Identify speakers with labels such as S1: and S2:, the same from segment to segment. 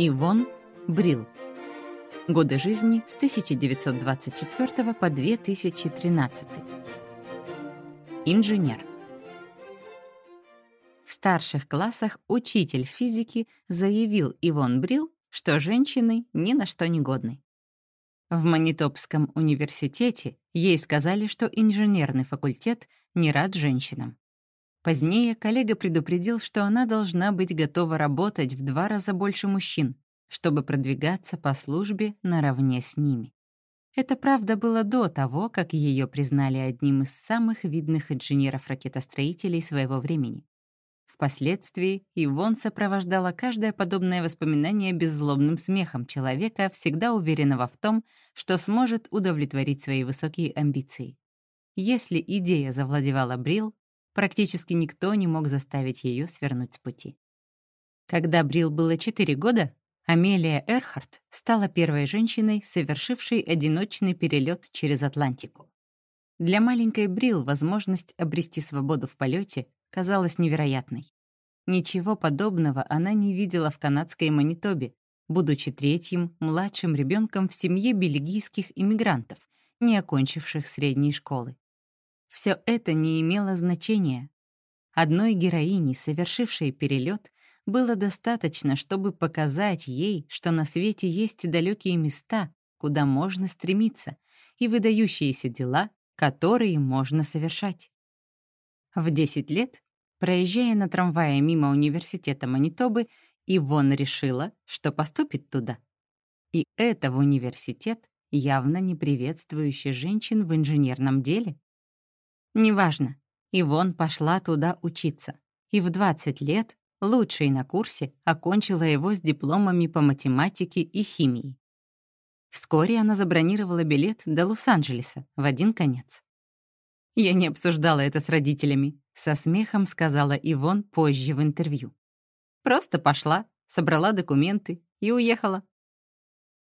S1: Ивон Брил. Годы жизни с 1924 по 2013. Инженер. В старших классах учитель физики заявил Ивон Брил, что женщины ни на что не годны. В Манитопском университете ей сказали, что инженерный факультет не рад женщинам. Позднее коллега предупредил, что она должна быть готова работать в два раза больше мужчин, чтобы продвигаться по службе наравне с ними. Это правда было до того, как ее признали одним из самых видных инженеров-ракетостроителей своего времени. Впоследствии Ивон сопровождала каждое подобное воспоминание беззлобным смехом человека, всегда уверенного в том, что сможет удовлетворить свои высокие амбиции. Если идея завладевала Брил, Практически никто не мог заставить ее свернуть с пути. Когда Брил было 4 года, Амелия Эрхарт стала первой женщиной, совершившей одиночный перелет через Атлантику. Для маленькой Брил возможность обрести свободу в полете казалась невероятной. Ничего подобного она не видела в канадской Манитобе, будучи третьим, младшим ребенком в семье бельгийских иммигрантов, не окончивших средней школы. Все это не имело значения. Одной героини, совершившей перелет, было достаточно, чтобы показать ей, что на свете есть далекие места, куда можно стремиться, и выдающиеся дела, которые можно совершать. В 10 лет, проезжая на трамвае мимо университета Манитобы, Ивон решила, что поступит туда. И это в университет, явно не приветствующий женщин в инженерном деле. Неважно. Ивон пошла туда учиться. И в 20 лет, лучшей на курсе, окончила его с дипломами по математике и химии. Вскоре она забронировала билет до Лос-Анджелеса в один конец. «Я не обсуждала это с родителями», — со смехом сказала Ивон позже в интервью. «Просто пошла, собрала документы и уехала».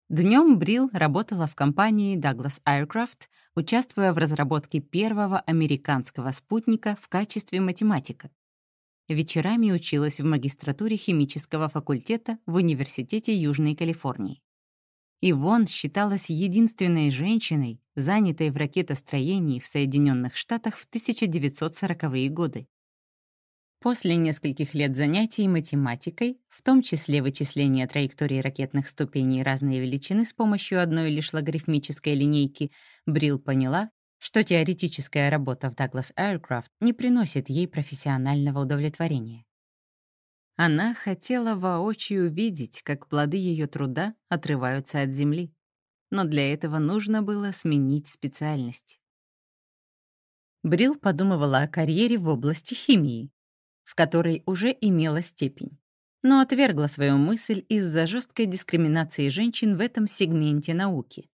S1: Днем Брил работала в компании Douglas Aircraft, участвуя в разработке первого американского спутника в качестве математика. Вечерами училась в магистратуре химического факультета в Университете Южной Калифорнии. Ивон считалась единственной женщиной, занятой в ракетостроении в Соединенных Штатах в 1940-е годы. После нескольких лет занятий математикой, в том числе вычисления траектории ракетных ступеней разной величины с помощью одной лишь логарифмической линейки, Брил поняла, что теоретическая работа в Douglas Aircraft не приносит ей профессионального удовлетворения. Она хотела воочию видеть, как плоды ее труда отрываются от земли. Но для этого нужно было сменить специальность. Брил подумывала о карьере в области химии, в которой уже имела степень, но отвергла свою мысль из-за жесткой дискриминации женщин в этом сегменте науки.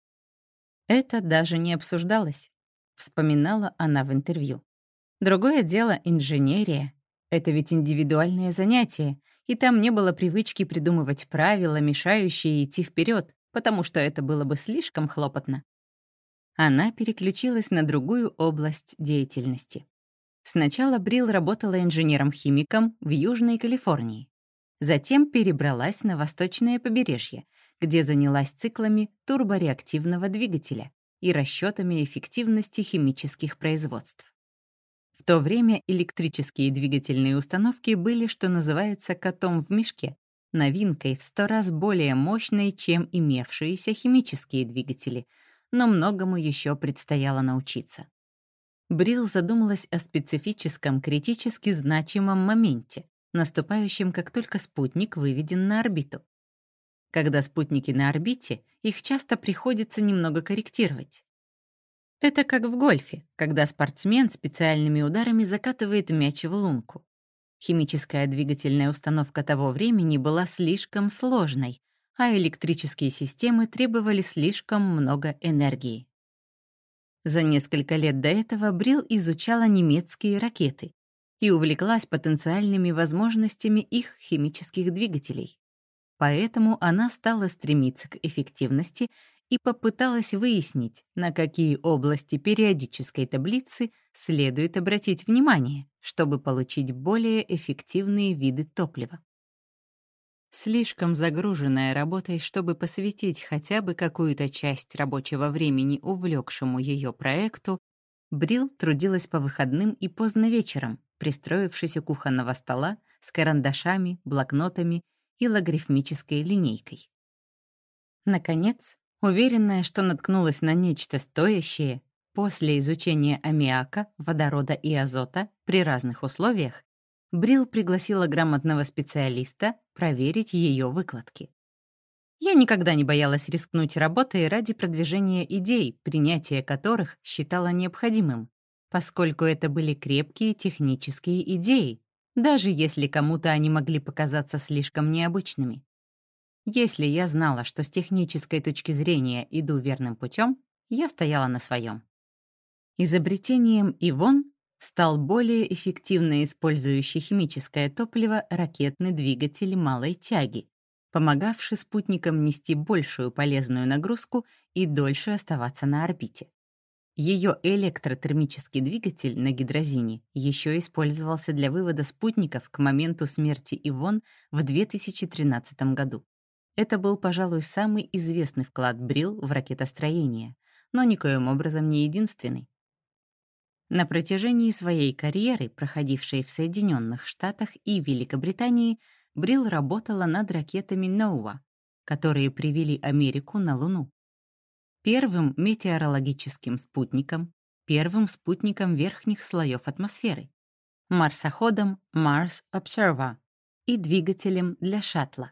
S1: Это даже не обсуждалось, вспоминала она в интервью. Другое дело — инженерия. Это ведь индивидуальное занятие, и там не было привычки придумывать правила, мешающие идти вперед, потому что это было бы слишком хлопотно. Она переключилась на другую область деятельности. Сначала Брил работала инженером-химиком в Южной Калифорнии. Затем перебралась на восточное побережье, где занялась циклами турбореактивного двигателя и расчетами эффективности химических производств. В то время электрические двигательные установки были, что называется, котом в мешке, новинкой в сто раз более мощной, чем имевшиеся химические двигатели, но многому еще предстояло научиться. Брил задумалась о специфическом, критически значимом моменте, наступающем, как только спутник выведен на орбиту. Когда спутники на орбите, их часто приходится немного корректировать. Это как в гольфе, когда спортсмен специальными ударами закатывает мяч в лунку. Химическая двигательная установка того времени была слишком сложной, а электрические системы требовали слишком много энергии. За несколько лет до этого Брил изучала немецкие ракеты и увлеклась потенциальными возможностями их химических двигателей. Поэтому она стала стремиться к эффективности и попыталась выяснить, на какие области периодической таблицы следует обратить внимание, чтобы получить более эффективные виды топлива. Слишком загруженная работой, чтобы посвятить хотя бы какую-то часть рабочего времени увлекшему ее проекту, Брил трудилась по выходным и поздно вечером, пристроившись у кухонного стола с карандашами, блокнотами и логарифмической линейкой. Наконец, уверенная, что наткнулась на нечто стоящее, после изучения аммиака, водорода и азота при разных условиях, Брил пригласила грамотного специалиста проверить ее выкладки. Я никогда не боялась рискнуть работой ради продвижения идей, принятие которых считала необходимым, поскольку это были крепкие технические идеи, даже если кому-то они могли показаться слишком необычными. Если я знала, что с технической точки зрения иду верным путем, я стояла на своем. Изобретением Ивон стал более эффективно использующий химическое топливо ракетный двигатель малой тяги, помогавший спутникам нести большую полезную нагрузку и дольше оставаться на орбите. Ее электротермический двигатель на гидрозине еще использовался для вывода спутников к моменту смерти Ивон в 2013 году. Это был, пожалуй, самый известный вклад Брил в ракетостроение, но никоим образом не единственный. На протяжении своей карьеры, проходившей в Соединенных Штатах и Великобритании, Брил работала над ракетами «Ноуа», которые привели Америку на Луну. Первым метеорологическим спутником, первым спутником верхних слоев атмосферы, марсоходом Mars Observer и двигателем для шаттла.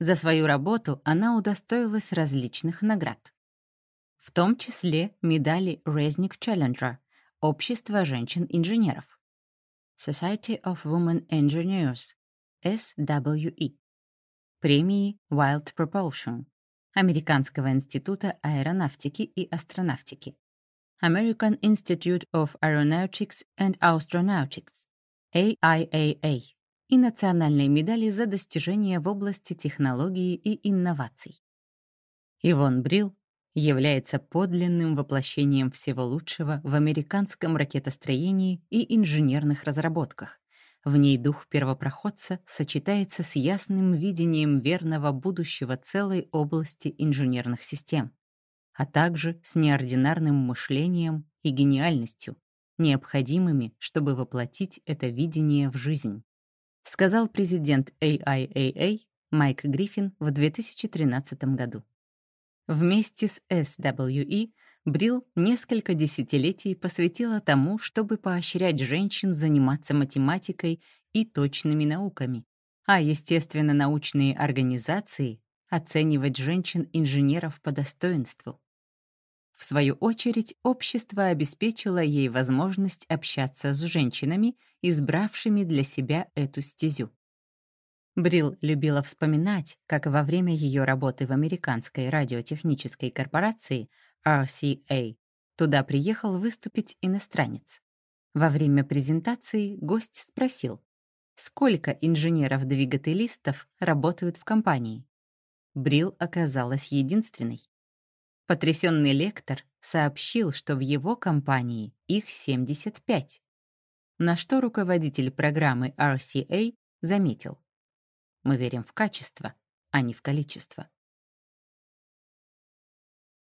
S1: За свою работу она удостоилась различных наград, в том числе медали Резник Challenger, Общество женщин-инженеров, Society of Women Engineers, SWE. Премии Wild Propulsion. Американского института аэронавтики и астронавтики. American Institute of Aeronautics and Astronautics, AIAA, и национальной медали за достижения в области технологии и инноваций. Ивон Брил является подлинным воплощением всего лучшего в американском ракетостроении и инженерных разработках, в ней дух первопроходца сочетается с ясным видением верного будущего целой области инженерных систем, а также с неординарным мышлением и гениальностью, необходимыми, чтобы воплотить это видение в жизнь, сказал президент AIAA Майк Гриффин в 2013 году. Вместе с SWE Брил несколько десятилетий посвятила тому, чтобы поощрять женщин заниматься математикой и точными науками, а естественно-научные организации оценивать женщин-инженеров по достоинству. В свою очередь, общество обеспечило ей возможность общаться с женщинами, избравшими для себя эту стезю. Брил любила вспоминать, как во время ее работы в американской радиотехнической корпорации RCA. Туда приехал выступить иностранец. Во время презентации гость спросил, сколько инженеров-двигателистов работают в компании. Брил оказалась единственной. Потрясенный лектор сообщил, что в его компании их 75. На что руководитель программы RCA заметил. Мы верим в качество, а не в количество.